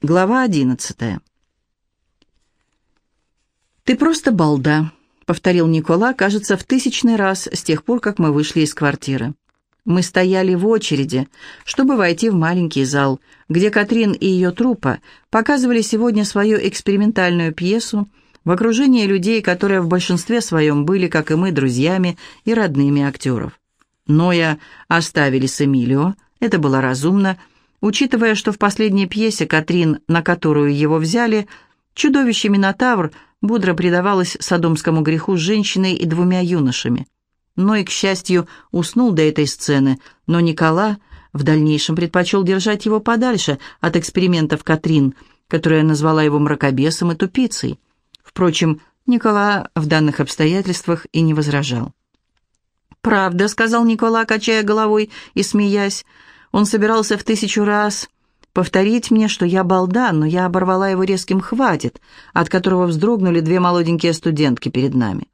Глава одиннадцатая. «Ты просто балда», — повторил Никола, кажется, в тысячный раз с тех пор, как мы вышли из квартиры. Мы стояли в очереди, чтобы войти в маленький зал, где Катрин и ее труппа показывали сегодня свою экспериментальную пьесу в окружении людей, которые в большинстве своем были, как и мы, друзьями и родными актеров. Ноя оставили с Эмилио, это было разумно, — Учитывая, что в последней пьесе Катрин, на которую его взяли, чудовище Минотавр бодро предавалось садомскому греху с женщиной и двумя юношами. Но и, к счастью, уснул до этой сцены, но Никола в дальнейшем предпочел держать его подальше от экспериментов Катрин, которая назвала его мракобесом и тупицей. Впрочем, Никола в данных обстоятельствах и не возражал. «Правда», — сказал Никола, качая головой и смеясь, — он собирался в тысячу раз повторить мне, что я балда, но я оборвала его резким «хватит», от которого вздрогнули две молоденькие студентки перед нами.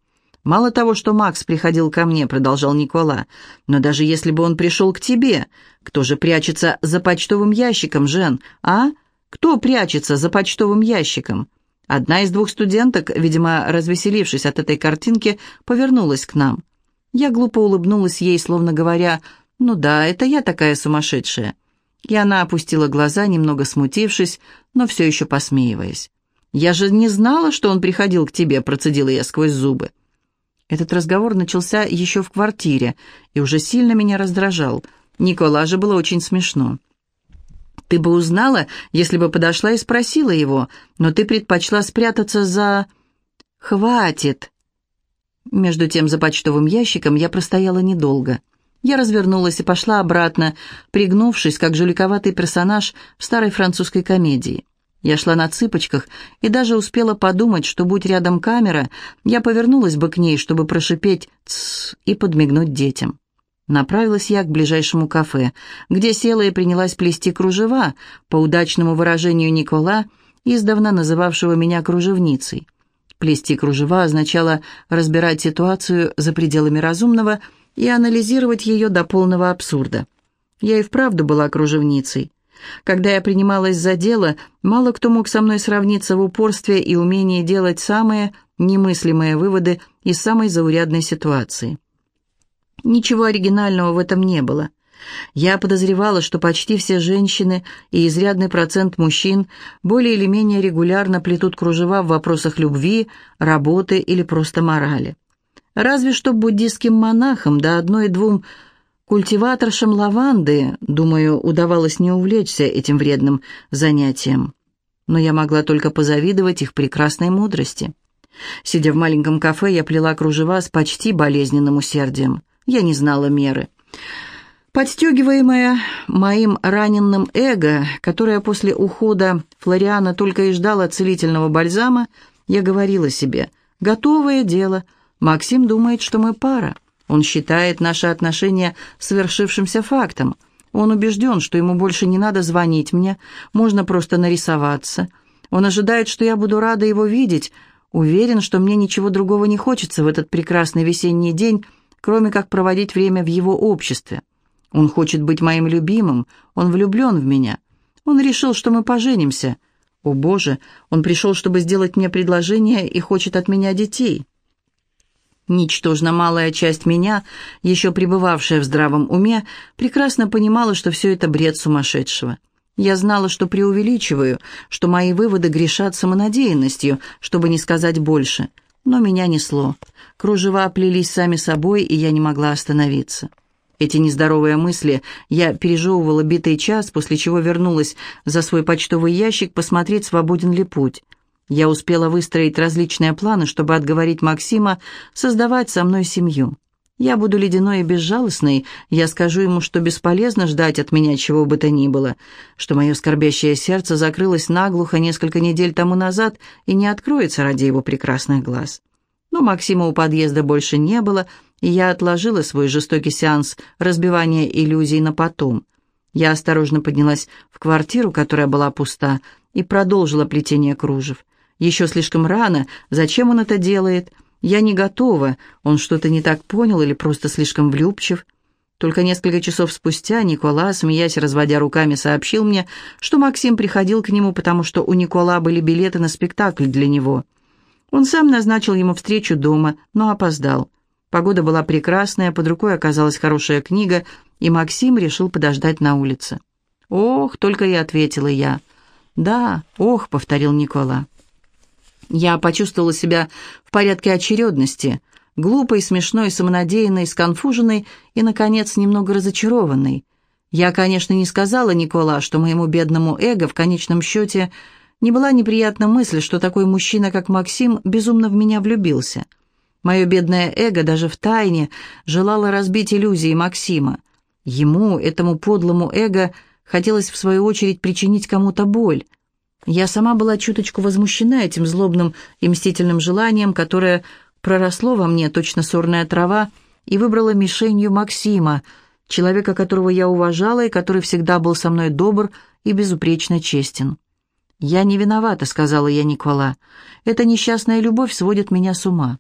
«Мало того, что Макс приходил ко мне», — продолжал Никола, «но даже если бы он пришел к тебе, кто же прячется за почтовым ящиком, Жен, а? Кто прячется за почтовым ящиком?» Одна из двух студенток, видимо, развеселившись от этой картинки, повернулась к нам. Я глупо улыбнулась ей, словно говоря, «Ну да, это я такая сумасшедшая». И она опустила глаза, немного смутившись, но все еще посмеиваясь. «Я же не знала, что он приходил к тебе», — процедила я сквозь зубы. Этот разговор начался еще в квартире и уже сильно меня раздражал. Никола же было очень смешно. «Ты бы узнала, если бы подошла и спросила его, но ты предпочла спрятаться за...» «Хватит!» Между тем за почтовым ящиком я простояла недолго. Я развернулась и пошла обратно, пригнувшись, как жуликоватый персонаж в старой французской комедии. Я шла на цыпочках и даже успела подумать, что, будь рядом камера, я повернулась бы к ней, чтобы прошипеть «тссс» и подмигнуть детям. Направилась я к ближайшему кафе, где села и принялась плести кружева, по удачному выражению Никола, издавна называвшего меня кружевницей. Плести кружева означало разбирать ситуацию за пределами разумного – и анализировать ее до полного абсурда. Я и вправду была кружевницей. Когда я принималась за дело, мало кто мог со мной сравниться в упорстве и умении делать самые немыслимые выводы из самой заурядной ситуации. Ничего оригинального в этом не было. Я подозревала, что почти все женщины и изрядный процент мужчин более или менее регулярно плетут кружева в вопросах любви, работы или просто морали. Разве что буддийским монахам, да одной-двум культиваторшам лаванды, думаю, удавалось не увлечься этим вредным занятием. Но я могла только позавидовать их прекрасной мудрости. Сидя в маленьком кафе, я плела кружева с почти болезненным усердием. Я не знала меры. Подстегиваемая моим раненным эго, которое после ухода Флориана только и ждало целительного бальзама, я говорила себе «Готовое дело», Максим думает, что мы пара. Он считает наши отношения совершившимся фактом. Он убежден, что ему больше не надо звонить мне, можно просто нарисоваться. Он ожидает, что я буду рада его видеть, уверен, что мне ничего другого не хочется в этот прекрасный весенний день, кроме как проводить время в его обществе. Он хочет быть моим любимым, он влюблен в меня. Он решил, что мы поженимся. О, Боже, он пришел, чтобы сделать мне предложение и хочет от меня детей. Ничтожно малая часть меня, еще пребывавшая в здравом уме, прекрасно понимала, что все это бред сумасшедшего. Я знала, что преувеличиваю, что мои выводы грешат самонадеянностью, чтобы не сказать больше. Но меня несло. Кружева плелись сами собой, и я не могла остановиться. Эти нездоровые мысли я пережевывала битый час, после чего вернулась за свой почтовый ящик посмотреть, свободен ли путь. Я успела выстроить различные планы, чтобы отговорить Максима создавать со мной семью. Я буду ледяной и безжалостной, я скажу ему, что бесполезно ждать от меня чего бы то ни было, что мое скорбящее сердце закрылось наглухо несколько недель тому назад и не откроется ради его прекрасных глаз. Но Максима у подъезда больше не было, и я отложила свой жестокий сеанс разбивания иллюзий на потом. Я осторожно поднялась в квартиру, которая была пуста, и продолжила плетение кружев. Еще слишком рано. Зачем он это делает? Я не готова. Он что-то не так понял или просто слишком влюбчив? Только несколько часов спустя Никола, смеясь разводя руками, сообщил мне, что Максим приходил к нему, потому что у Никола были билеты на спектакль для него. Он сам назначил ему встречу дома, но опоздал. Погода была прекрасная, под рукой оказалась хорошая книга, и Максим решил подождать на улице. «Ох», — только и ответила я. «Да, ох», — повторил Никола. Я почувствовала себя в порядке очередности, глупой, смешной, самонадеянной, сконфуженной и, наконец, немного разочарованной. Я, конечно, не сказала Никола, что моему бедному эго в конечном счете не была неприятна мысль, что такой мужчина, как Максим, безумно в меня влюбился. Мое бедное эго даже в тайне желало разбить иллюзии Максима. Ему, этому подлому эго, хотелось в свою очередь причинить кому-то боль. Я сама была чуточку возмущена этим злобным и мстительным желанием, которое проросло во мне точно сорная трава и выбрала мишенью Максима, человека, которого я уважала и который всегда был со мной добр и безупречно честен. «Я не виновата», — сказала я Никола. «Эта несчастная любовь сводит меня с ума.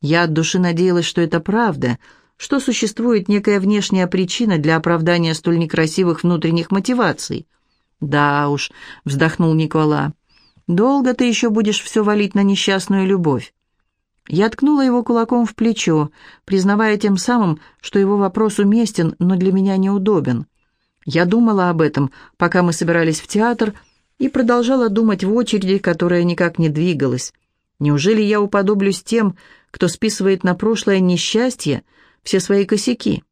Я от души надеялась, что это правда, что существует некая внешняя причина для оправдания столь некрасивых внутренних мотиваций. «Да уж», — вздохнул Никола, — «долго ты еще будешь все валить на несчастную любовь». Я ткнула его кулаком в плечо, признавая тем самым, что его вопрос уместен, но для меня неудобен. Я думала об этом, пока мы собирались в театр, и продолжала думать в очереди, которая никак не двигалась. Неужели я уподоблюсь тем, кто списывает на прошлое несчастье все свои косяки?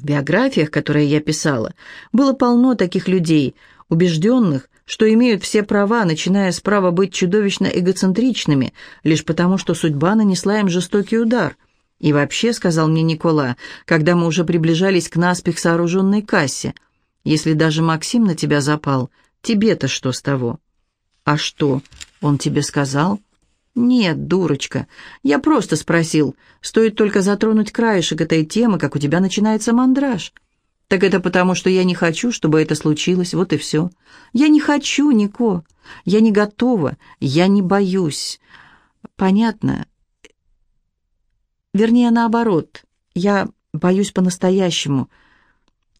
В биографиях, которые я писала, было полно таких людей, убежденных, что имеют все права, начиная с права быть чудовищно эгоцентричными, лишь потому, что судьба нанесла им жестокий удар. И вообще, сказал мне Никола, когда мы уже приближались к наспех сооруженной кассе, если даже Максим на тебя запал, тебе-то что с того? А что, он тебе сказал? «Нет, дурочка, я просто спросил. Стоит только затронуть краешек этой темы, как у тебя начинается мандраж. Так это потому, что я не хочу, чтобы это случилось, вот и все. Я не хочу, Нико. Я не готова, я не боюсь. Понятно? Вернее, наоборот. Я боюсь по-настоящему.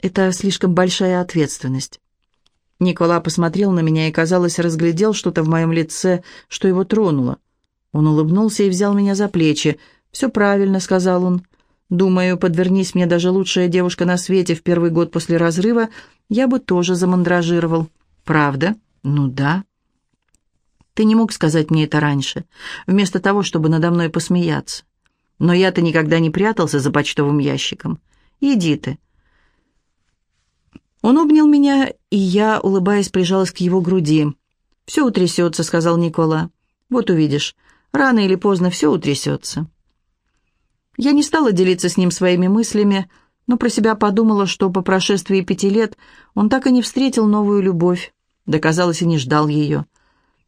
Это слишком большая ответственность». Никола посмотрел на меня и, казалось, разглядел что-то в моем лице, что его тронуло. Он улыбнулся и взял меня за плечи. «Все правильно», — сказал он. «Думаю, подвернись мне даже лучшая девушка на свете в первый год после разрыва, я бы тоже замандражировал». «Правда? Ну да». «Ты не мог сказать мне это раньше, вместо того, чтобы надо мной посмеяться. Но я-то никогда не прятался за почтовым ящиком. Иди ты». Он обнял меня, и я, улыбаясь, прижалась к его груди. «Все утрясется», — сказал Никола. «Вот увидишь, Рано или поздно все утрясется. Я не стала делиться с ним своими мыслями, но про себя подумала, что по прошествии пяти лет он так и не встретил новую любовь, да, казалось, и не ждал ее.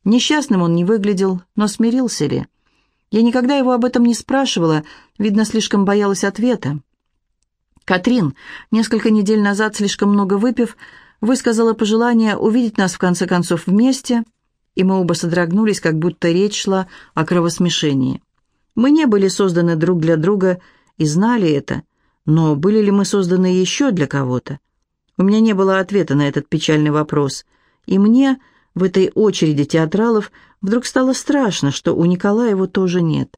Несчастным он не выглядел, но смирился ли? Я никогда его об этом не спрашивала, видно, слишком боялась ответа. Катрин, несколько недель назад, слишком много выпив, высказала пожелание увидеть нас в конце концов вместе — и мы оба содрогнулись, как будто речь шла о кровосмешении. Мы не были созданы друг для друга и знали это, но были ли мы созданы еще для кого-то? У меня не было ответа на этот печальный вопрос, и мне в этой очереди театралов вдруг стало страшно, что у Николая его тоже нет.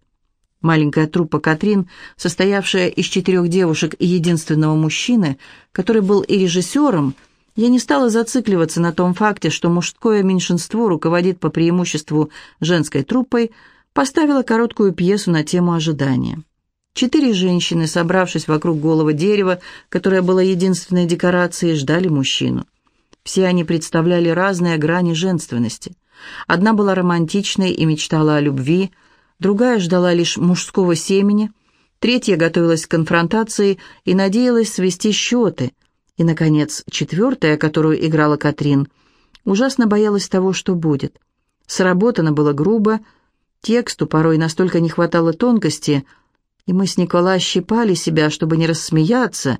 Маленькая труппа Катрин, состоявшая из четырех девушек и единственного мужчины, который был и режиссером, я не стала зацикливаться на том факте, что мужское меньшинство руководит по преимуществу женской труппой, поставила короткую пьесу на тему ожидания. Четыре женщины, собравшись вокруг голого дерева, которое было единственной декорацией, ждали мужчину. Все они представляли разные грани женственности. Одна была романтичной и мечтала о любви, другая ждала лишь мужского семени, третья готовилась к конфронтации и надеялась свести счеты – и, наконец, четвертая, которую играла Катрин, ужасно боялась того, что будет. Сработано было грубо, тексту порой настолько не хватало тонкости, и мы с Никола щипали себя, чтобы не рассмеяться,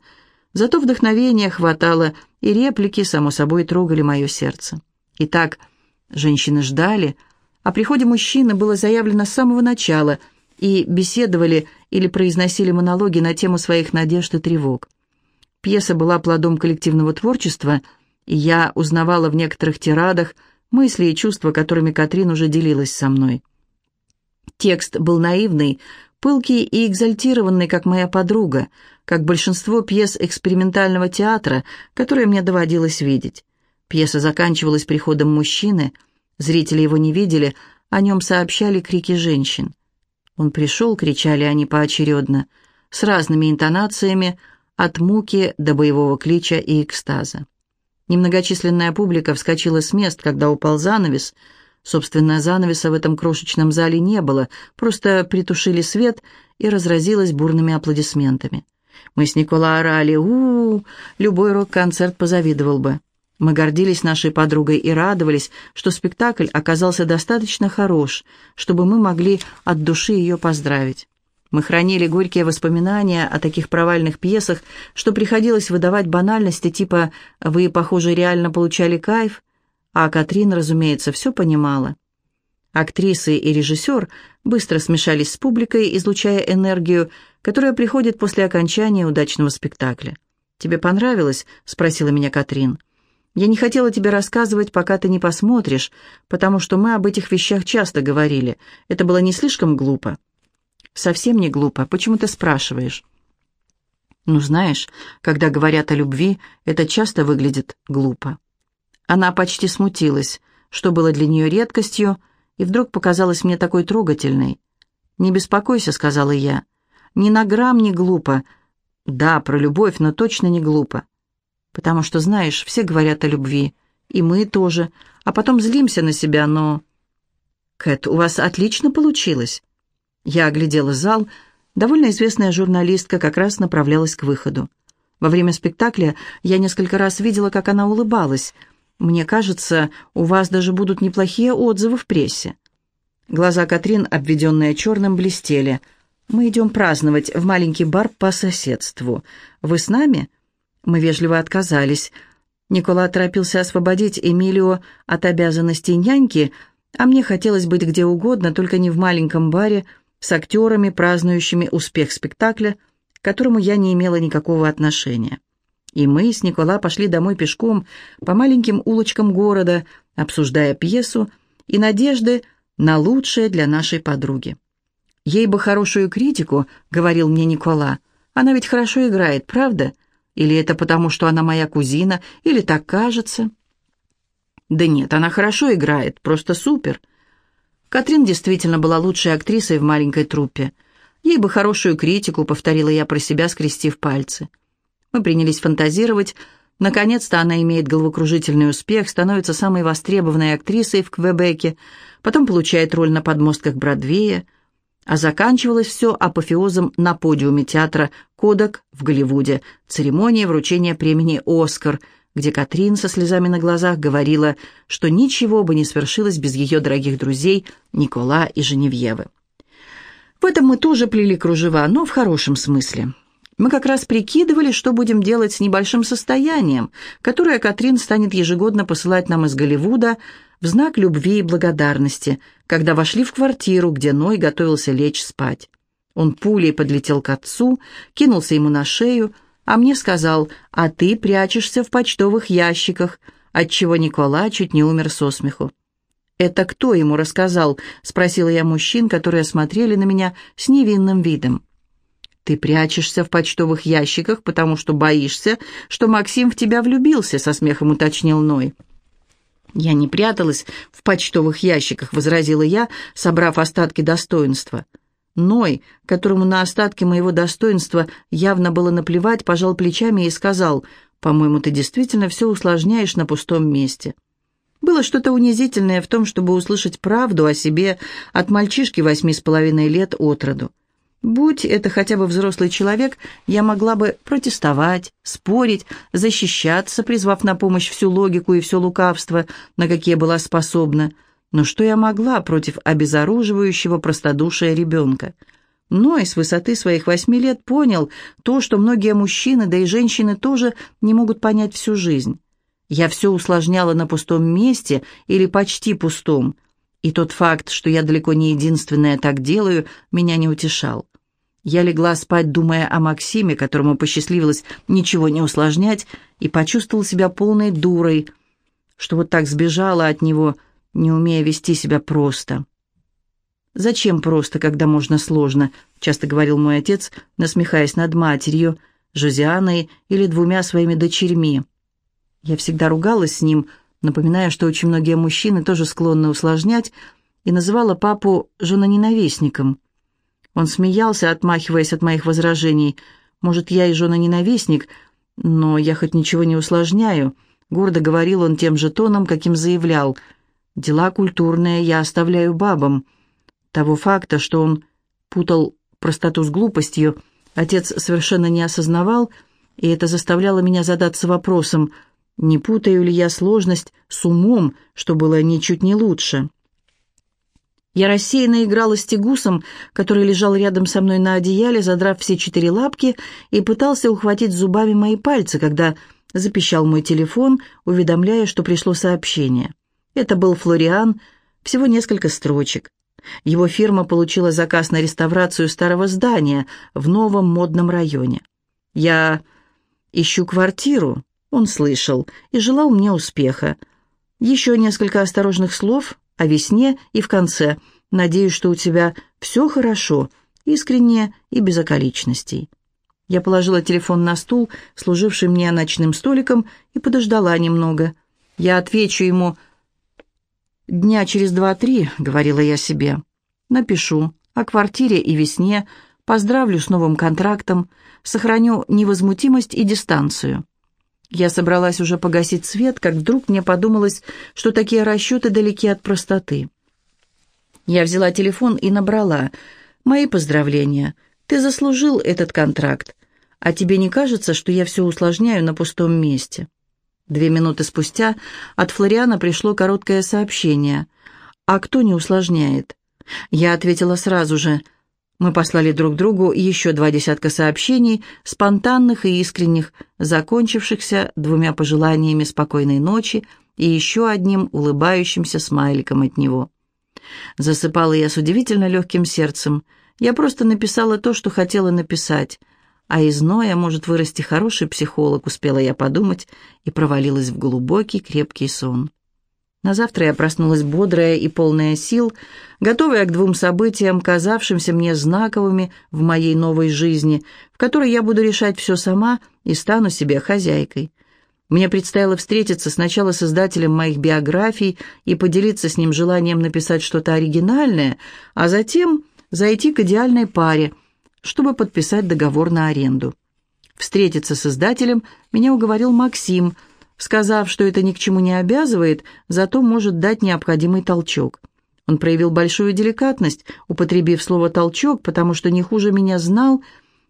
зато вдохновения хватало, и реплики, само собой, трогали мое сердце. Итак, женщины ждали, о приходе мужчины было заявлено с самого начала, и беседовали или произносили монологи на тему своих надежд и тревог. Пьеса была плодом коллективного творчества, и я узнавала в некоторых тирадах мысли и чувства, которыми Катрин уже делилась со мной. Текст был наивный, пылкий и экзальтированный, как моя подруга, как большинство пьес экспериментального театра, которые мне доводилось видеть. Пьеса заканчивалась приходом мужчины, зрители его не видели, о нем сообщали крики женщин. Он пришел, кричали они поочередно, с разными интонациями, от муки до боевого клича и экстаза. Немногочисленная публика вскочила с мест, когда упал занавес. Собственно, занавеса в этом крошечном зале не было, просто притушили свет и разразилась бурными аплодисментами. Мы с Никола орали у, -у, -у любой рок-концерт позавидовал бы. Мы гордились нашей подругой и радовались, что спектакль оказался достаточно хорош, чтобы мы могли от души ее поздравить. Мы хранили горькие воспоминания о таких провальных пьесах, что приходилось выдавать банальности типа «Вы, похоже, реально получали кайф», а Катрин, разумеется, все понимала. Актрисы и режиссер быстро смешались с публикой, излучая энергию, которая приходит после окончания удачного спектакля. «Тебе понравилось?» — спросила меня Катрин. «Я не хотела тебе рассказывать, пока ты не посмотришь, потому что мы об этих вещах часто говорили. Это было не слишком глупо». «Совсем не глупо. Почему ты спрашиваешь?» «Ну, знаешь, когда говорят о любви, это часто выглядит глупо». Она почти смутилась, что было для нее редкостью, и вдруг показалась мне такой трогательной. «Не беспокойся», — сказала я. «Ни на грамм не глупо. Да, про любовь, но точно не глупо. Потому что, знаешь, все говорят о любви, и мы тоже, а потом злимся на себя, но...» «Кэт, у вас отлично получилось». Я оглядела зал. Довольно известная журналистка как раз направлялась к выходу. Во время спектакля я несколько раз видела, как она улыбалась. «Мне кажется, у вас даже будут неплохие отзывы в прессе». Глаза Катрин, обведенные черным, блестели. «Мы идем праздновать в маленький бар по соседству. Вы с нами?» Мы вежливо отказались. Никола торопился освободить Эмилио от обязанностей няньки, а мне хотелось быть где угодно, только не в маленьком баре, с актерами, празднующими успех спектакля, к которому я не имела никакого отношения. И мы с Никола пошли домой пешком по маленьким улочкам города, обсуждая пьесу и надежды на лучшее для нашей подруги. «Ей бы хорошую критику», — говорил мне Никола. «Она ведь хорошо играет, правда? Или это потому, что она моя кузина, или так кажется?» «Да нет, она хорошо играет, просто супер. Катрин действительно была лучшей актрисой в маленькой труппе. Ей бы хорошую критику, повторила я про себя, скрестив пальцы. Мы принялись фантазировать. Наконец-то она имеет головокружительный успех, становится самой востребованной актрисой в Квебеке, потом получает роль на подмостках Бродвея, а заканчивалось все апофеозом на подиуме театра «Кодак» в Голливуде, церемония вручения премии «Оскар», где Катрин со слезами на глазах говорила, что ничего бы не свершилось без ее дорогих друзей Никола и Женевьевы. В этом мы тоже плели кружева, но в хорошем смысле. Мы как раз прикидывали, что будем делать с небольшим состоянием, которое Катрин станет ежегодно посылать нам из Голливуда в знак любви и благодарности, когда вошли в квартиру, где Ной готовился лечь спать. Он пулей подлетел к отцу, кинулся ему на шею, а мне сказал, а ты прячешься в почтовых ящиках, отчего Никола чуть не умер со смеху. «Это кто ему рассказал?» — спросила я мужчин, которые смотрели на меня с невинным видом. «Ты прячешься в почтовых ящиках, потому что боишься, что Максим в тебя влюбился», — со смехом уточнил Ной. «Я не пряталась в почтовых ящиках», — возразила я, собрав остатки достоинства. Ной, которому на остатки моего достоинства явно было наплевать, пожал плечами и сказал, «По-моему, ты действительно все усложняешь на пустом месте». Было что-то унизительное в том, чтобы услышать правду о себе от мальчишки восьми с половиной лет от роду. Будь это хотя бы взрослый человек, я могла бы протестовать, спорить, защищаться, призвав на помощь всю логику и все лукавство, на какие была способна – но что я могла против обезоруживающего простодушия ребенка? Ной с высоты своих восьми лет понял то, что многие мужчины, да и женщины тоже не могут понять всю жизнь. Я все усложняла на пустом месте или почти пустом, и тот факт, что я далеко не единственная так делаю, меня не утешал. Я легла спать, думая о Максиме, которому посчастливилось ничего не усложнять, и почувствовала себя полной дурой, что вот так сбежала от него, не умея вести себя просто. «Зачем просто, когда можно сложно?» — часто говорил мой отец, насмехаясь над матерью, Жозианой или двумя своими дочерьми. Я всегда ругалась с ним, напоминая, что очень многие мужчины тоже склонны усложнять, и называла папу женоненавистником. Он смеялся, отмахиваясь от моих возражений. «Может, я и жена-ненавистник, но я хоть ничего не усложняю», — гордо говорил он тем же тоном, каким заявлял. «Дела культурные я оставляю бабам». Того факта, что он путал простоту с глупостью, отец совершенно не осознавал, и это заставляло меня задаться вопросом, не путаю ли я сложность с умом, что было ничуть не лучше. Я рассеянно играла с тягусом, который лежал рядом со мной на одеяле, задрав все четыре лапки, и пытался ухватить зубами мои пальцы, когда запищал мой телефон, уведомляя, что пришло сообщение. Это был Флориан, всего несколько строчек. Его фирма получила заказ на реставрацию старого здания в новом модном районе. «Я ищу квартиру», — он слышал, и желал мне успеха. Еще несколько осторожных слов, о весне и в конце. Надеюсь, что у тебя все хорошо, искренне и без околичностей». Я положила телефон на стул, служивший мне ночным столиком, и подождала немного. «Я отвечу ему...» «Дня через два-три», — говорила я себе. «Напишу о квартире и весне, поздравлю с новым контрактом, сохраню невозмутимость и дистанцию». Я собралась уже погасить свет, как вдруг мне подумалось, что такие расчеты далеки от простоты. Я взяла телефон и набрала. «Мои поздравления. Ты заслужил этот контракт. А тебе не кажется, что я все усложняю на пустом месте?» Две минуты спустя от Флориана пришло короткое сообщение. «А кто не усложняет?» Я ответила сразу же – мы послали друг другу еще два десятка сообщений, спонтанных и искренних, закончившихся двумя пожеланиями спокойной ночи и еще одним улыбающимся смайликом от него. Засыпала я с удивительно легким сердцем. Я просто написала то, что хотела написать. А из Ноя может вырасти хороший психолог, успела я подумать, и провалилась в глубокий крепкий сон. На завтра я проснулась бодрая и полная сил, готовая к двум событиям, казавшимся мне знаковыми в моей новой жизни, в которой я буду решать все сама и стану себе хозяйкой. Мне предстояло встретиться сначала с издателем моих биографий и поделиться с ним желанием написать что-то оригинальное, а затем зайти к идеальной паре, чтобы подписать договор на аренду. Встретиться с издателем меня уговорил Максим – сказав, что это ни к чему не обязывает, зато может дать необходимый толчок. Он проявил большую деликатность, употребив слово «толчок», потому что не хуже меня знал,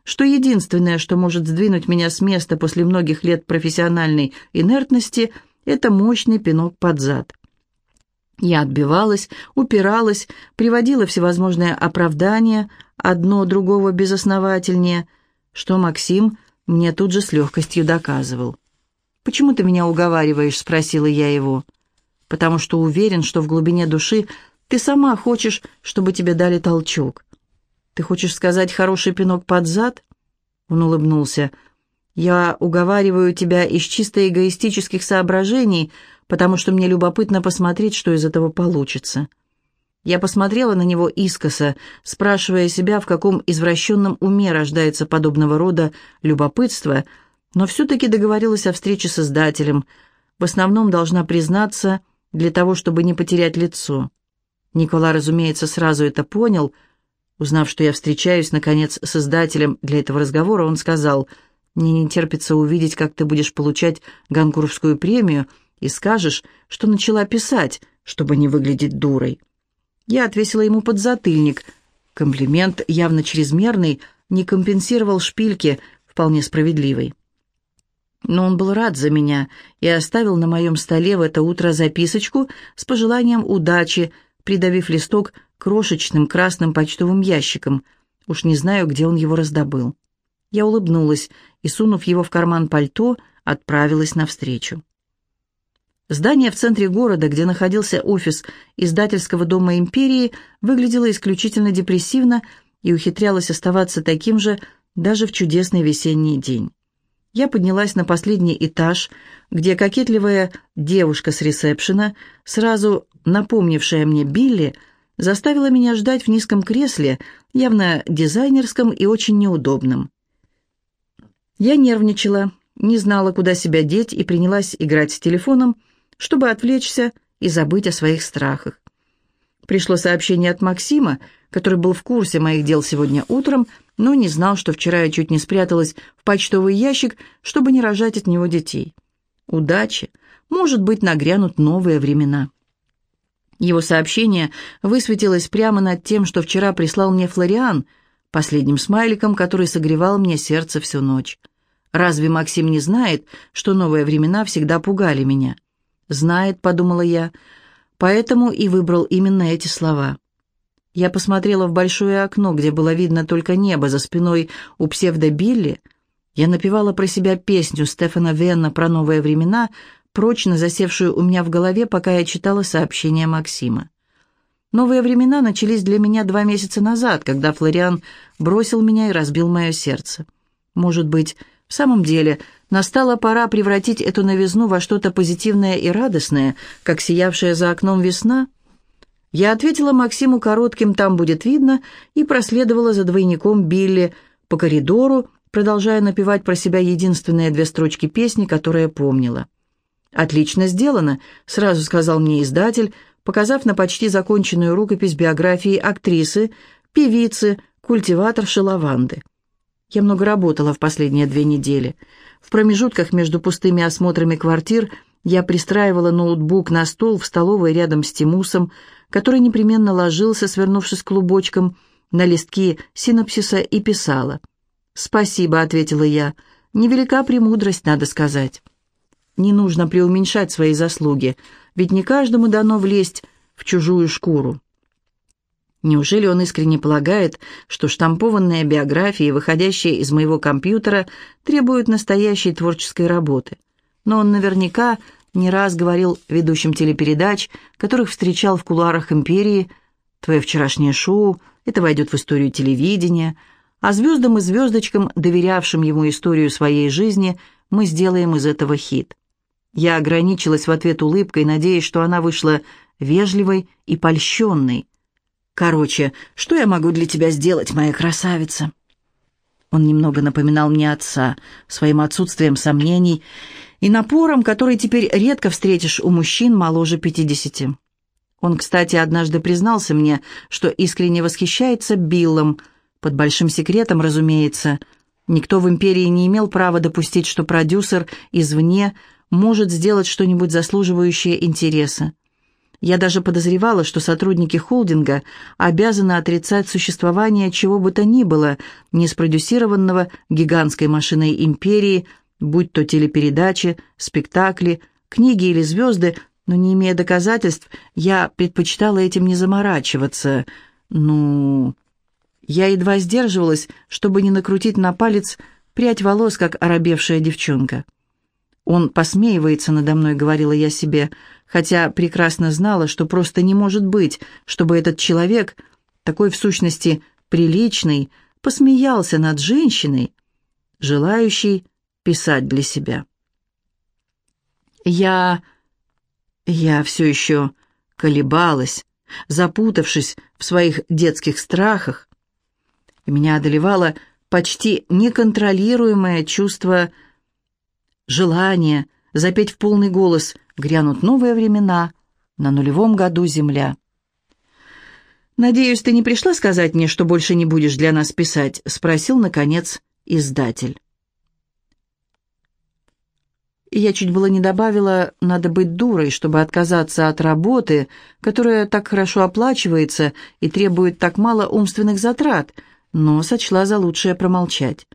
что единственное, что может сдвинуть меня с места после многих лет профессиональной инертности, это мощный пинок под зад. Я отбивалась, упиралась, приводила всевозможные оправдания, одно другого безосновательнее, что Максим мне тут же с легкостью доказывал. «Почему ты меня уговариваешь?» — спросила я его. «Потому что уверен, что в глубине души ты сама хочешь, чтобы тебе дали толчок. Ты хочешь сказать хороший пинок под зад?» Он улыбнулся. «Я уговариваю тебя из чисто эгоистических соображений, потому что мне любопытно посмотреть, что из этого получится». Я посмотрела на него искоса, спрашивая себя, в каком извращенном уме рождается подобного рода любопытство — но все-таки договорилась о встрече с издателем. В основном должна признаться, для того, чтобы не потерять лицо. Никола, разумеется, сразу это понял. Узнав, что я встречаюсь, наконец, с издателем для этого разговора, он сказал, «Мне не терпится увидеть, как ты будешь получать Ганкурскую премию и скажешь, что начала писать, чтобы не выглядеть дурой». Я отвесила ему подзатыльник. Комплимент, явно чрезмерный, не компенсировал шпильки, вполне справедливой. Но он был рад за меня и оставил на моем столе в это утро записочку с пожеланием удачи, придавив листок крошечным красным почтовым ящиком. Уж не знаю, где он его раздобыл. Я улыбнулась и, сунув его в карман пальто, отправилась навстречу. Здание в центре города, где находился офис издательского дома «Империи», выглядело исключительно депрессивно и ухитрялась оставаться таким же даже в чудесный весенний день. Я поднялась на последний этаж, где кокетливая девушка с ресепшена, сразу напомнившая мне Билли, заставила меня ждать в низком кресле, явно дизайнерском и очень неудобном. Я нервничала, не знала, куда себя деть, и принялась играть с телефоном, чтобы отвлечься и забыть о своих страхах. Пришло сообщение от Максима, который был в курсе моих дел сегодня утром, но не знал, что вчера я чуть не спряталась в почтовый ящик, чтобы не рожать от него детей. Удачи! Может быть, нагрянут новые времена. Его сообщение высветилось прямо над тем, что вчера прислал мне Флориан, последним смайликом, который согревал мне сердце всю ночь. Разве Максим не знает, что новые времена всегда пугали меня? «Знает», — подумала я, — «поэтому и выбрал именно эти слова». Я посмотрела в большое окно, где было видно только небо за спиной у псевдо-Билли. Я напевала про себя песню Стефана Венна про новые времена, прочно засевшую у меня в голове, пока я читала сообщение Максима. Новые времена начались для меня два месяца назад, когда Флориан бросил меня и разбил мое сердце. Может быть, в самом деле, настала пора превратить эту новизну во что-то позитивное и радостное, как сиявшая за окном весна? Я ответила Максиму коротким «там будет видно» и проследовала за двойником Билли по коридору, продолжая напевать про себя единственные две строчки песни, которые помнила. «Отлично сделано», — сразу сказал мне издатель, показав на почти законченную рукопись биографии актрисы, певицы, культиваторши лаванды. Я много работала в последние две недели. В промежутках между пустыми осмотрами квартир я пристраивала ноутбук на стол в столовой рядом с Тимусом, который непременно ложился, свернувшись клубочком, на листки синопсиса и писала. «Спасибо», — ответила я. «Невелика премудрость, надо сказать». Не нужно преуменьшать свои заслуги, ведь не каждому дано влезть в чужую шкуру. Неужели он искренне полагает, что штампованные биографии, выходящие из моего компьютера, требуют настоящей творческой работы? Но он наверняка не раз говорил ведущим телепередач, которых встречал в кулуарах империи, «Твое вчерашнее шоу, это войдет в историю телевидения», а звездам и звездочкам, доверявшим ему историю своей жизни, мы сделаем из этого хит. Я ограничилась в ответ улыбкой, надеясь, что она вышла вежливой и польщенной. Короче, что я могу для тебя сделать, моя красавица?» Он немного напоминал мне отца, своим отсутствием сомнений и напором, который теперь редко встретишь у мужчин моложе пятидесяти. Он, кстати, однажды признался мне, что искренне восхищается Биллом, под большим секретом, разумеется. Никто в империи не имел права допустить, что продюсер извне может сделать что-нибудь заслуживающее интереса. Я даже подозревала, что сотрудники холдинга обязаны отрицать существование чего бы то ни было, не спродюсированного гигантской машиной империи, будь то телепередачи, спектакли, книги или звезды, но не имея доказательств, я предпочитала этим не заморачиваться. Ну... Я едва сдерживалась, чтобы не накрутить на палец прядь волос, как оробевшая девчонка. «Он посмеивается надо мной», — говорила я себе, хотя прекрасно знала, что просто не может быть, чтобы этот человек, такой в сущности приличный, посмеялся над женщиной, желающей писать для себя. Я... я все еще колебалась, запутавшись в своих детских страхах, и меня одолевало почти неконтролируемое чувство желание запеть в полный голос «Грянут новые времена, на нулевом году земля». «Надеюсь, ты не пришла сказать мне, что больше не будешь для нас писать?» — спросил, наконец, издатель. я чуть было не добавила, надо быть дурой, чтобы отказаться от работы, которая так хорошо оплачивается и требует так мало умственных затрат, но сочла за лучшее промолчать.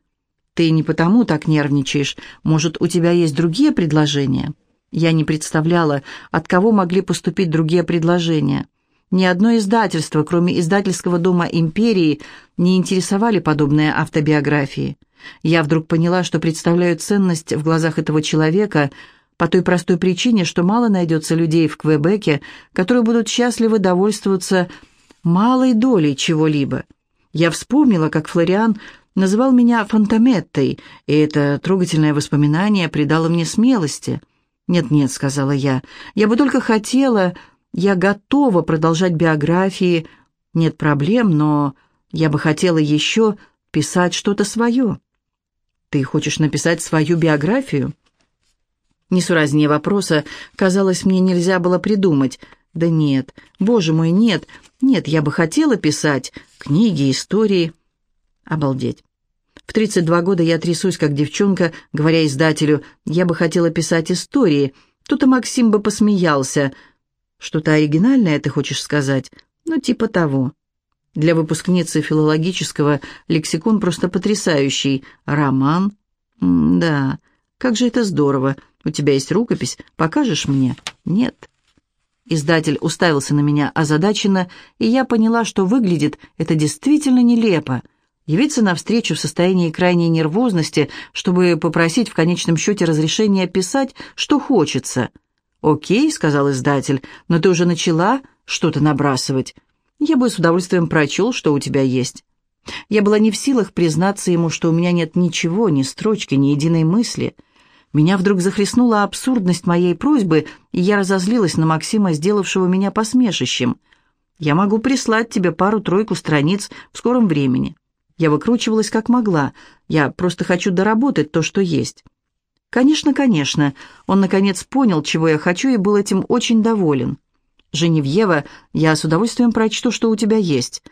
Ты не потому так нервничаешь. Может, у тебя есть другие предложения?» Я не представляла, от кого могли поступить другие предложения. Ни одно издательство, кроме издательского дома «Империи», не интересовали подобные автобиографии. Я вдруг поняла, что представляю ценность в глазах этого человека по той простой причине, что мало найдется людей в Квебеке, которые будут счастливы довольствоваться малой долей чего-либо – Я вспомнила, как Флориан называл меня Фантометтой, и это трогательное воспоминание придало мне смелости. «Нет-нет», — сказала я, — «я бы только хотела, я готова продолжать биографии, нет проблем, но я бы хотела еще писать что-то свое». «Ты хочешь написать свою биографию?» Несуразнее вопроса, казалось, мне нельзя было придумать. Да нет, боже мой, нет, нет, я бы хотела писать книги, истории. Обалдеть. В 32 года я трясусь, как девчонка, говоря издателю, я бы хотела писать истории. Тут и Максим бы посмеялся. Что-то оригинальное ты хочешь сказать? Ну, типа того. Для выпускницы филологического лексикон просто потрясающий. Роман? М да, как же это здорово. У тебя есть рукопись, покажешь мне? Нет. Издатель уставился на меня озадаченно, и я поняла, что выглядит это действительно нелепо. Явиться навстречу в состоянии крайней нервозности, чтобы попросить в конечном счете разрешения писать, что хочется. «Окей», — сказал издатель, — «но ты уже начала что-то набрасывать. Я бы с удовольствием прочел, что у тебя есть». Я была не в силах признаться ему, что у меня нет ничего, ни строчки, ни единой мысли — меня вдруг захлестнула абсурдность моей просьбы, и я разозлилась на Максима, сделавшего меня посмешищем. «Я могу прислать тебе пару-тройку страниц в скором времени». Я выкручивалась как могла. Я просто хочу доработать то, что есть. Конечно, конечно. Он, наконец, понял, чего я хочу, и был этим очень доволен. «Женевьева, я с удовольствием прочту, что у тебя есть.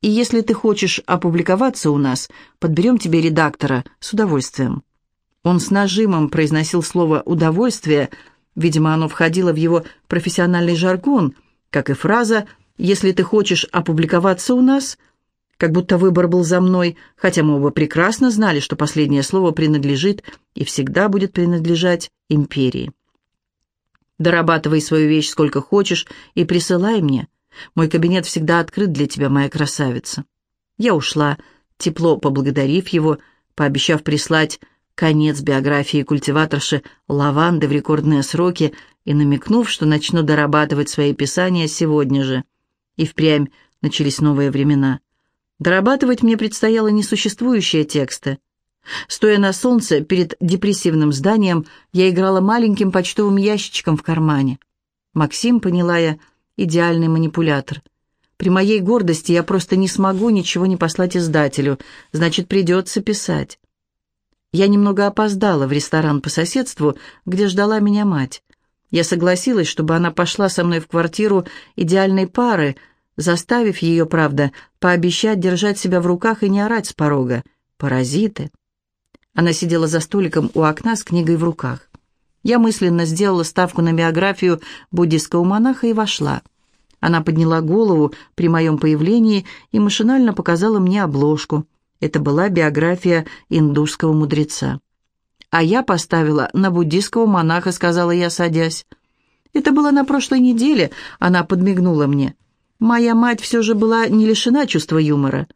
И если ты хочешь опубликоваться у нас, подберем тебе редактора с удовольствием». Он с нажимом произносил слово «удовольствие», видимо, оно входило в его профессиональный жаргон, как и фраза «если ты хочешь опубликоваться у нас», как будто выбор был за мной, хотя мы оба прекрасно знали, что последнее слово принадлежит и всегда будет принадлежать империи. Дорабатывай свою вещь сколько хочешь и присылай мне. Мой кабинет всегда открыт для тебя, моя красавица. Я ушла, тепло поблагодарив его, пообещав прислать конец биографии культиваторши лаванды в рекордные сроки и намекнув, что начну дорабатывать свои писания сегодня же. И впрямь начались новые времена. Дорабатывать мне предстояло несуществующие тексты. Стоя на солнце перед депрессивным зданием, я играла маленьким почтовым ящичком в кармане. Максим, поняла я, идеальный манипулятор. При моей гордости я просто не смогу ничего не послать издателю, значит, придется писать. Я немного опоздала в ресторан по соседству, где ждала меня мать. Я согласилась, чтобы она пошла со мной в квартиру идеальной пары, заставив ее, правда, пообещать держать себя в руках и не орать с порога. Паразиты. Она сидела за столиком у окна с книгой в руках. Я мысленно сделала ставку на биографию буддийского монаха и вошла. Она подняла голову при моем появлении и машинально показала мне обложку. Это была биография индусского мудреца. «А я поставила на буддийского монаха», — сказала я, садясь. «Это было на прошлой неделе», — она подмигнула мне. «Моя мать все же была не лишена чувства юмора».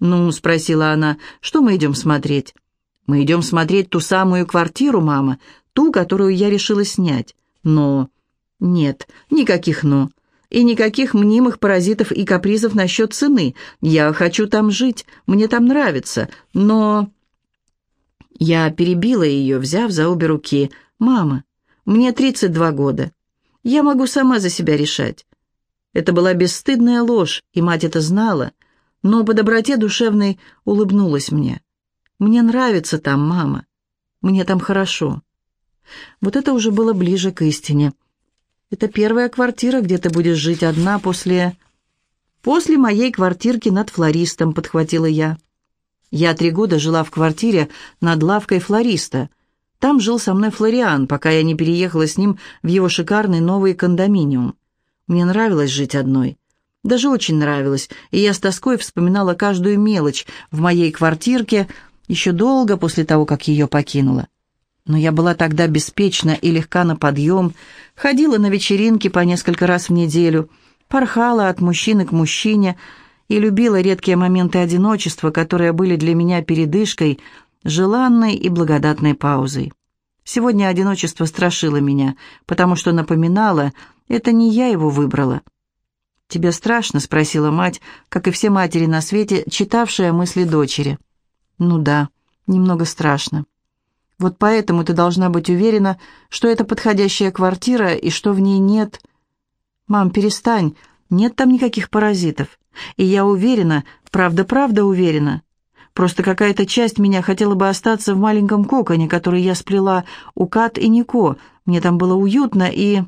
«Ну», — спросила она, — «что мы идем смотреть?» «Мы идем смотреть ту самую квартиру, мама, ту, которую я решила снять. Но...» «Нет, никаких «но». И никаких мнимых паразитов и капризов насчет цены. Я хочу там жить, мне там нравится, но...» Я перебила ее, взяв за обе руки. «Мама, мне 32 года. Я могу сама за себя решать». Это была бесстыдная ложь, и мать это знала, но по доброте душевной улыбнулась мне. «Мне нравится там, мама. Мне там хорошо». Вот это уже было ближе к истине. Это первая квартира, где ты будешь жить одна после... После моей квартирки над флористом, подхватила я. Я три года жила в квартире над лавкой флориста. Там жил со мной Флориан, пока я не переехала с ним в его шикарный новый кондоминиум. Мне нравилось жить одной. Даже очень нравилось, и я с тоской вспоминала каждую мелочь в моей квартирке еще долго после того, как ее покинула. Но я была тогда беспечна и легка на подъем, ходила на вечеринки по несколько раз в неделю, порхала от мужчины к мужчине и любила редкие моменты одиночества, которые были для меня передышкой, желанной и благодатной паузой. Сегодня одиночество страшило меня, потому что напоминало, это не я его выбрала. «Тебе страшно?» — спросила мать, как и все матери на свете, читавшая мысли дочери. «Ну да, немного страшно. Вот поэтому ты должна быть уверена, что это подходящая квартира и что в ней нет...» «Мам, перестань, нет там никаких паразитов. И я уверена, правда-правда уверена. Просто какая-то часть меня хотела бы остаться в маленьком коконе, который я сплела у Кат и Нико. Мне там было уютно и...»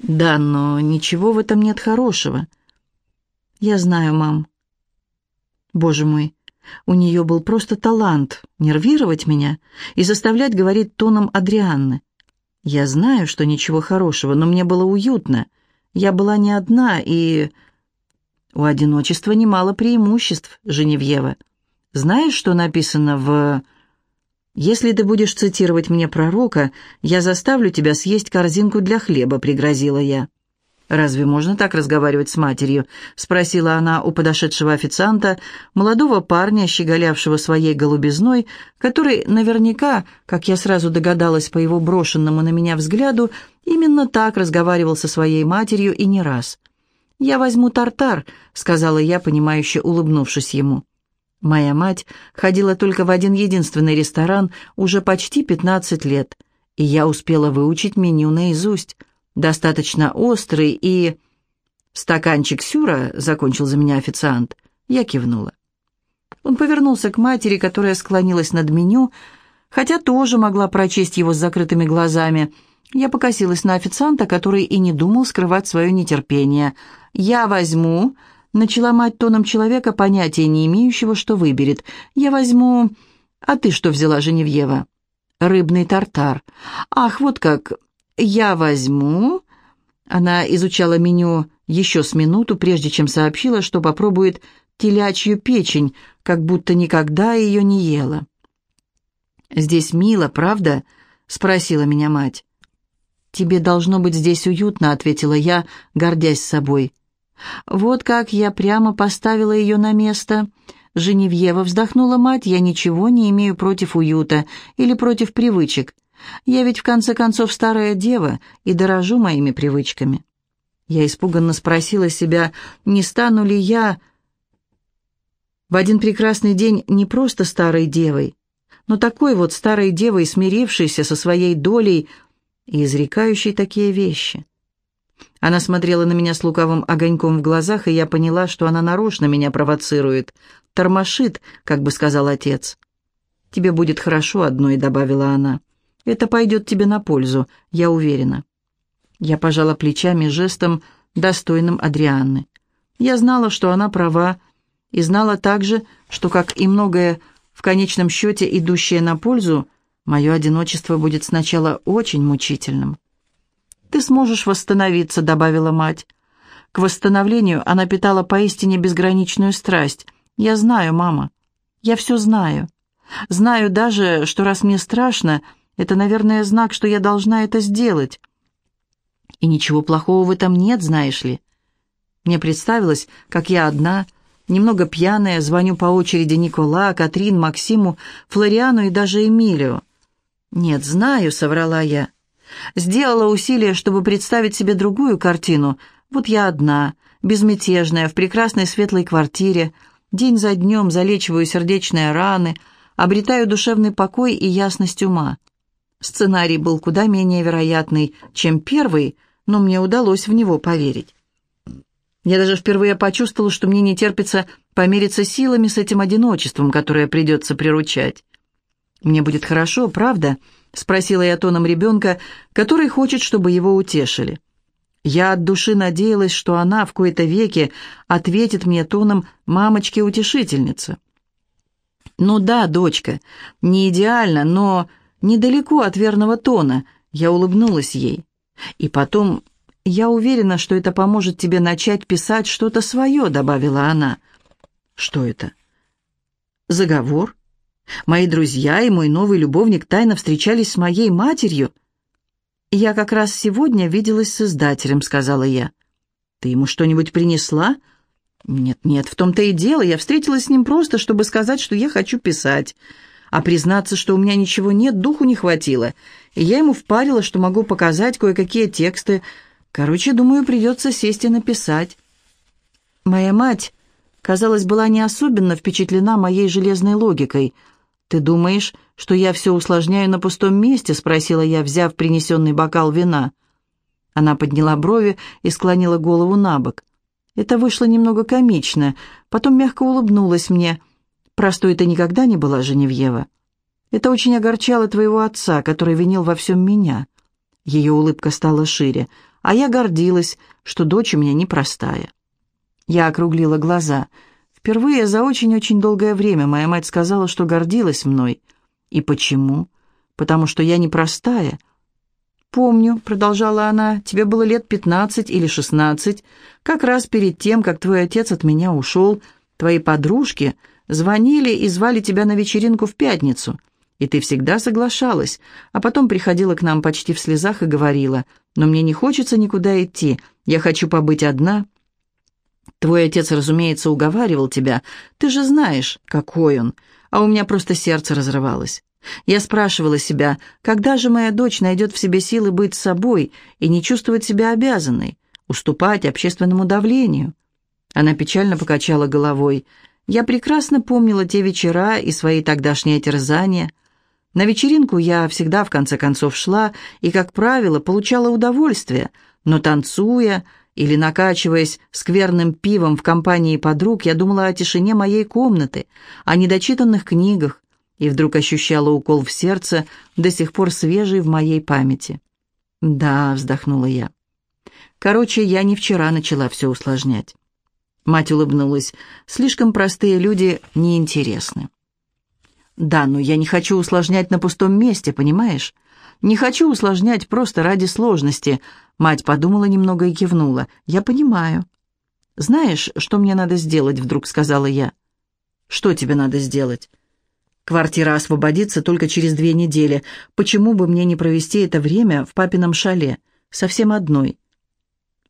«Да, но ничего в этом нет хорошего». «Я знаю, мам». «Боже мой, у нее был просто талант нервировать меня и заставлять говорить тоном Адрианны. Я знаю, что ничего хорошего, но мне было уютно. Я была не одна, и... У одиночества немало преимуществ, Женевьева. Знаешь, что написано в... «Если ты будешь цитировать мне пророка, я заставлю тебя съесть корзинку для хлеба», — пригрозила я. «Разве можно так разговаривать с матерью?» — спросила она у подошедшего официанта, молодого парня, щеголявшего своей голубизной, который наверняка, как я сразу догадалась по его брошенному на меня взгляду, именно так разговаривал со своей матерью и не раз. «Я возьму тартар», — сказала я, понимающе улыбнувшись ему. Моя мать ходила только в один единственный ресторан уже почти 15 лет, и я успела выучить меню наизусть. Достаточно острый и... «Стаканчик сюра», — закончил за меня официант. Я кивнула. Он повернулся к матери, которая склонилась над меню, хотя тоже могла прочесть его с закрытыми глазами. Я покосилась на официанта, который и не думал скрывать свое нетерпение. «Я возьму», Начала мать тоном человека, понятия не имеющего, что выберет. «Я возьму...» «А ты что взяла, Женевьева?» «Рыбный тартар». «Ах, вот как...» «Я возьму...» Она изучала меню еще с минуту, прежде чем сообщила, что попробует телячью печень, как будто никогда ее не ела. «Здесь мило, правда?» — спросила меня мать. «Тебе должно быть здесь уютно», — ответила я, гордясь собой. Вот как я прямо поставила ее на место. Женевьева вздохнула мать, я ничего не имею против уюта или против привычек. Я ведь в конце концов старая дева и дорожу моими привычками. Я испуганно спросила себя, не стану ли я в один прекрасный день не просто старой девой, но такой вот старой девой, смирившейся со своей долей и изрекающей такие вещи. Она смотрела на меня с лукавым огоньком в глазах, и я поняла, что она нарочно меня провоцирует. «Тормошит», как бы сказал отец. «Тебе будет хорошо одной», — добавила она. «Это пойдет тебе на пользу, я уверена». Я пожала плечами жестом, достойным Адрианны. Я знала, что она права, и знала также, что, как и многое в конечном счете идущее на пользу, мое одиночество будет сначала очень мучительным. «Ты сможешь восстановиться», — добавила мать. К восстановлению она питала поистине безграничную страсть. «Я знаю, мама. Я все знаю. Знаю даже, что раз мне страшно, это, наверное, знак, что я должна это сделать. И ничего плохого в этом нет, знаешь ли. Мне представилось, как я одна, немного пьяная, звоню по очереди Никола, Катрин, Максиму, Флориану и даже Эмилию. «Нет, знаю», — соврала я. Сделала усилие, чтобы представить себе другую картину. Вот я одна, безмятежная, в прекрасной светлой квартире, день за днем залечиваю сердечные раны, обретаю душевный покой и ясность ума. Сценарий был куда менее вероятный, чем первый, но мне удалось в него поверить. Я даже впервые почувствовала, что мне не терпится помериться силами с этим одиночеством, которое придется приручать. Мне будет хорошо, правда?» — спросила я тоном ребенка, который хочет, чтобы его утешили. Я от души надеялась, что она в кои-то веке ответит мне тоном мамочки-утешительницы. «Ну да, дочка, не идеально, но недалеко от верного тона», — я улыбнулась ей. «И потом, я уверена, что это поможет тебе начать писать что-то свое», — добавила она. «Что это?» «Заговор?» Мои друзья и мой новый любовник тайно встречались с моей матерью. «Я как раз сегодня виделась с издателем», — сказала я. «Ты ему что-нибудь принесла?» «Нет, нет, в том-то и дело. Я встретилась с ним просто, чтобы сказать, что я хочу писать. А признаться, что у меня ничего нет, духу не хватило. И я ему впарила, что могу показать кое-какие тексты, Короче, думаю, придется сесть и написать. Моя мать, казалось, была не особенно впечатлена моей железной логикой. «Ты думаешь, что я все усложняю на пустом месте?» — спросила я, взяв принесенный бокал вина. Она подняла брови и склонила голову на бок. Это вышло немного комично, потом мягко улыбнулась мне. «Простой ты никогда не была, Женевьева. Это очень огорчало твоего отца, который винил во всем меня». Ее улыбка стала шире, а я гордилась, что дочь у меня непростая. Я округлила глаза. Впервые за очень-очень долгое время моя мать сказала, что гордилась мной. И почему? Потому что я непростая. «Помню», — продолжала она, — «тебе было лет пятнадцать или шестнадцать. Как раз перед тем, как твой отец от меня ушел, твои подружки звонили и звали тебя на вечеринку в пятницу. И ты всегда соглашалась, а потом приходила к нам почти в слезах и говорила, «Но мне не хочется никуда идти, я хочу побыть одна». Твой отец, разумеется, уговаривал тебя. Ты же знаешь, какой он. А у меня просто сердце разрывалось. Я спрашивала себя, когда же моя дочь найдет в себе силы быть собой и не чувствовать себя обязанной, уступать общественному давлению. Она печально покачала головой. Я прекрасно помнила те вечера и свои тогдашние терзания. На вечеринку я всегда в конце концов шла и, как правило, получала удовольствие, но танцуя или накачиваясь скверным пивом в компании подруг, я думала о тишине моей комнаты, о недочитанных книгах, и вдруг ощущала укол в сердце, до сих пор свежий в моей памяти. «Да», — вздохнула я. «Короче, я не вчера начала все усложнять». Мать улыбнулась. «Слишком простые люди неинтересны». «Да, но я не хочу усложнять на пустом месте, понимаешь? Не хочу усложнять просто ради сложности». Мать подумала немного и кивнула. «Я понимаю». «Знаешь, что мне надо сделать?» — вдруг сказала я. «Что тебе надо сделать?» «Квартира освободится только через две недели. Почему бы мне не провести это время в папином шале? Совсем одной».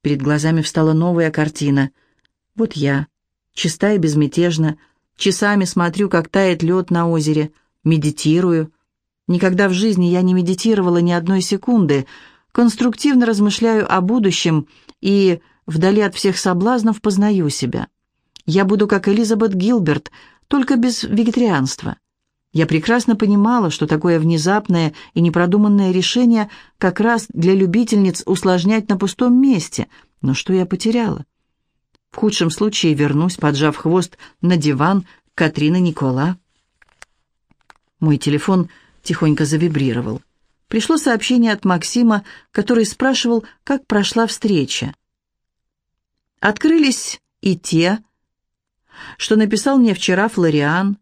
Перед глазами встала новая картина. Вот я, чистая и безмятежна, часами смотрю, как тает лед на озере, медитирую. Никогда в жизни я не медитировала ни одной секунды, конструктивно размышляю о будущем и, вдали от всех соблазнов, познаю себя. Я буду как Элизабет Гилберт, только без вегетарианства. Я прекрасно понимала, что такое внезапное и непродуманное решение как раз для любительниц усложнять на пустом месте. Но что я потеряла? В худшем случае вернусь, поджав хвост на диван Катрина Никола. Мой телефон тихонько завибрировал. Пришло сообщение от Максима, который спрашивал, как прошла встреча. Открылись и те, что написал мне вчера Флориан,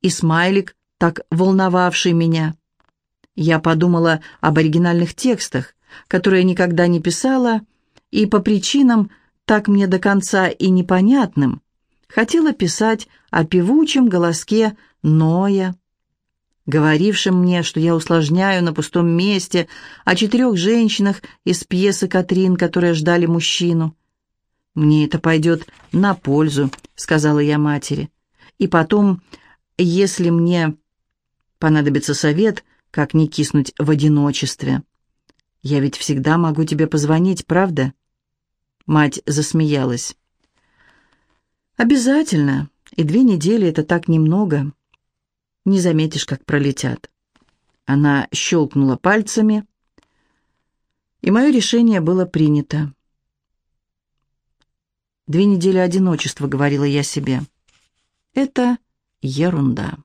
и смайлик, так волновавший меня. Я подумала об оригинальных текстах, которые никогда не писала, и по причинам, так мне до конца и непонятным, хотела писать о певучем голоске Ноя, говорившем мне, что я усложняю на пустом месте, о четырех женщинах из пьесы «Катрин», которые ждали мужчину. «Мне это пойдет на пользу», — сказала я матери. «И потом, если мне понадобится совет, как не киснуть в одиночестве. Я ведь всегда могу тебе позвонить, правда?» Мать засмеялась. «Обязательно. И две недели — это так немного. Не заметишь, как пролетят». Она щелкнула пальцами, и мое решение было принято. «Две недели одиночества», — говорила я себе. «Это ерунда».